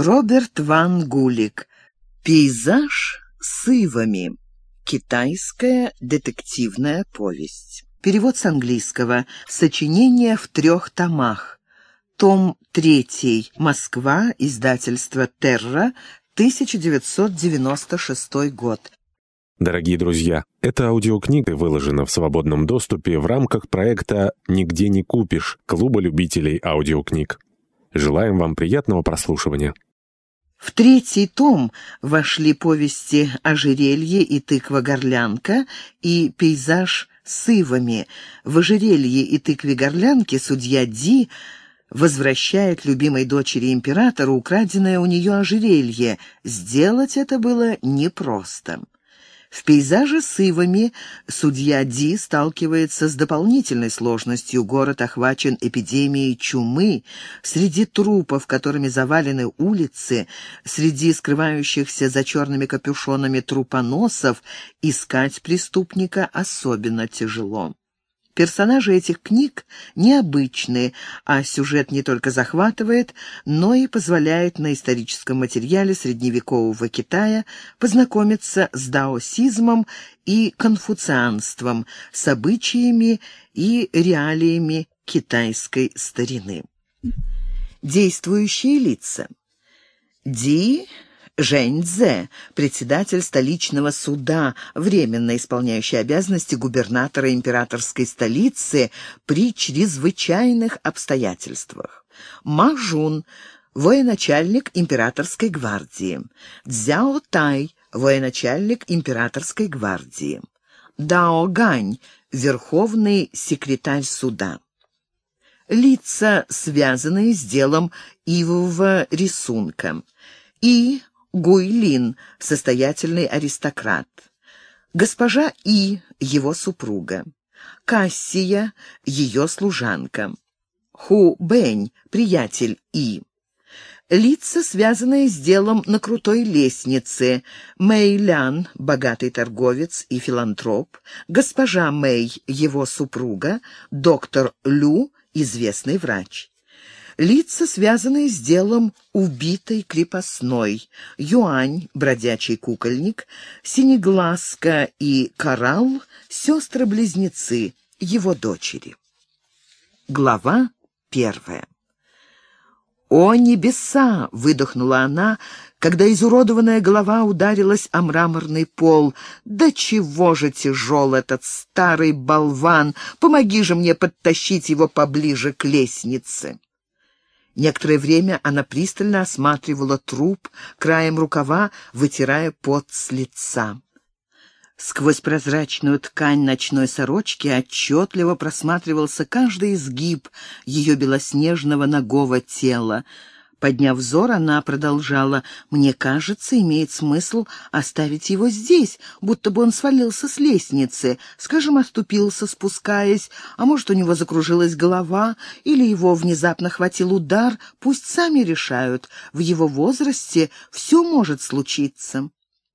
Роберт Ван Гулик. Пейзаж с ивами. Китайская детективная повесть. Перевод с английского. Сочинение в трех томах. Том 3. Москва. Издательство «Терра». 1996 год. Дорогие друзья, эта аудиокнига выложена в свободном доступе в рамках проекта «Нигде не купишь» Клуба любителей аудиокниг. Желаем вам приятного прослушивания. В третий том вошли повести «Ожерелье» и «Тыква-горлянка» и «Пейзаж с ивами». В «Ожерелье» и «Тыкве-горлянке» судья Ди возвращает любимой дочери императора украденное у нее ожерелье. Сделать это было непросто. В пейзаже с ивами судья Ди сталкивается с дополнительной сложностью. Город охвачен эпидемией чумы. Среди трупов, которыми завалены улицы, среди скрывающихся за черными капюшонами трупоносов, искать преступника особенно тяжело. Персонажи этих книг необычные, а сюжет не только захватывает, но и позволяет на историческом материале средневекового Китая познакомиться с даосизмом и конфуцианством, с обычаями и реалиями китайской старины. Действующие лица. Ди Жень Цзэ, председатель столичного суда, временно исполняющий обязанности губернатора императорской столицы при чрезвычайных обстоятельствах. Ма Жун, военачальник императорской гвардии. Цзяо Тай, военачальник императорской гвардии. Дао Гань, верховный секретарь суда. Лица, связанные с делом ивового рисунка. И Гуйлин, состоятельный аристократ. Госпожа И, его супруга. Кассия, ее служанка. Ху Бэнь, приятель И. Лица, связанные с делом на крутой лестнице. Мэй Лян, богатый торговец и филантроп. Госпожа Мэй, его супруга. Доктор Лю, известный врач лица, связанные с делом убитой крепостной, Юань, бродячий кукольник, Синеглазка и Коралл, сестры-близнецы, его дочери. Глава первая. «О небеса!» — выдохнула она, когда изуродованная голова ударилась о мраморный пол. «Да чего же тяжел этот старый болван! Помоги же мне подтащить его поближе к лестнице!» Некоторое время она пристально осматривала труп, краем рукава вытирая пот с лица. Сквозь прозрачную ткань ночной сорочки отчетливо просматривался каждый изгиб ее белоснежного ногого тела — Подняв взор, она продолжала. «Мне кажется, имеет смысл оставить его здесь, будто бы он свалился с лестницы, скажем, оступился, спускаясь, а может, у него закружилась голова, или его внезапно хватил удар, пусть сами решают. В его возрасте все может случиться».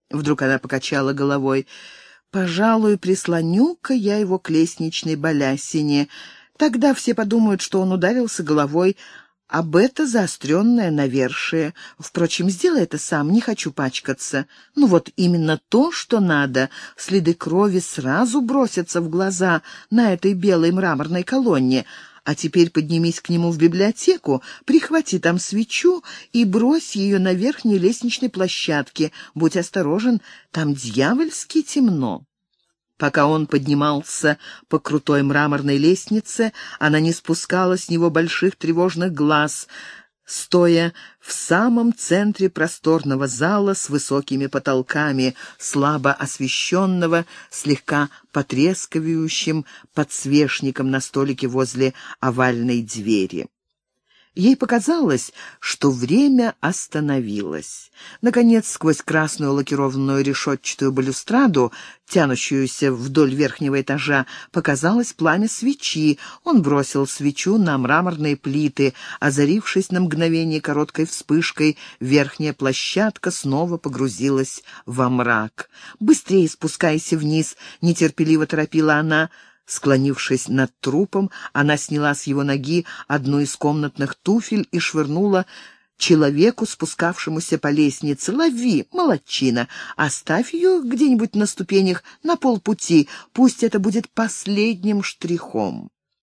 Вдруг она покачала головой. «Пожалуй, прислоню-ка я его к лестничной балясине». Тогда все подумают, что он ударился головой об это заостренное навершие. Впрочем, сделай это сам, не хочу пачкаться. Ну вот именно то, что надо. Следы крови сразу бросятся в глаза на этой белой мраморной колонне. А теперь поднимись к нему в библиотеку, прихвати там свечу и брось ее на верхней лестничной площадке. Будь осторожен, там дьявольски темно. Пока он поднимался по крутой мраморной лестнице, она не спускала с него больших тревожных глаз, стоя в самом центре просторного зала с высокими потолками, слабо освещенного, слегка потрескивающим подсвечником на столике возле овальной двери. Ей показалось, что время остановилось. Наконец, сквозь красную лакированную решетчатую балюстраду, тянущуюся вдоль верхнего этажа, показалось пламя свечи. Он бросил свечу на мраморные плиты. Озарившись на мгновение короткой вспышкой, верхняя площадка снова погрузилась во мрак. «Быстрее спускайся вниз!» — нетерпеливо торопила она — Склонившись над трупом, она сняла с его ноги одну из комнатных туфель и швырнула человеку, спускавшемуся по лестнице. Лови, молодчина, оставь ее где-нибудь на ступенях на полпути, пусть это будет последним штрихом.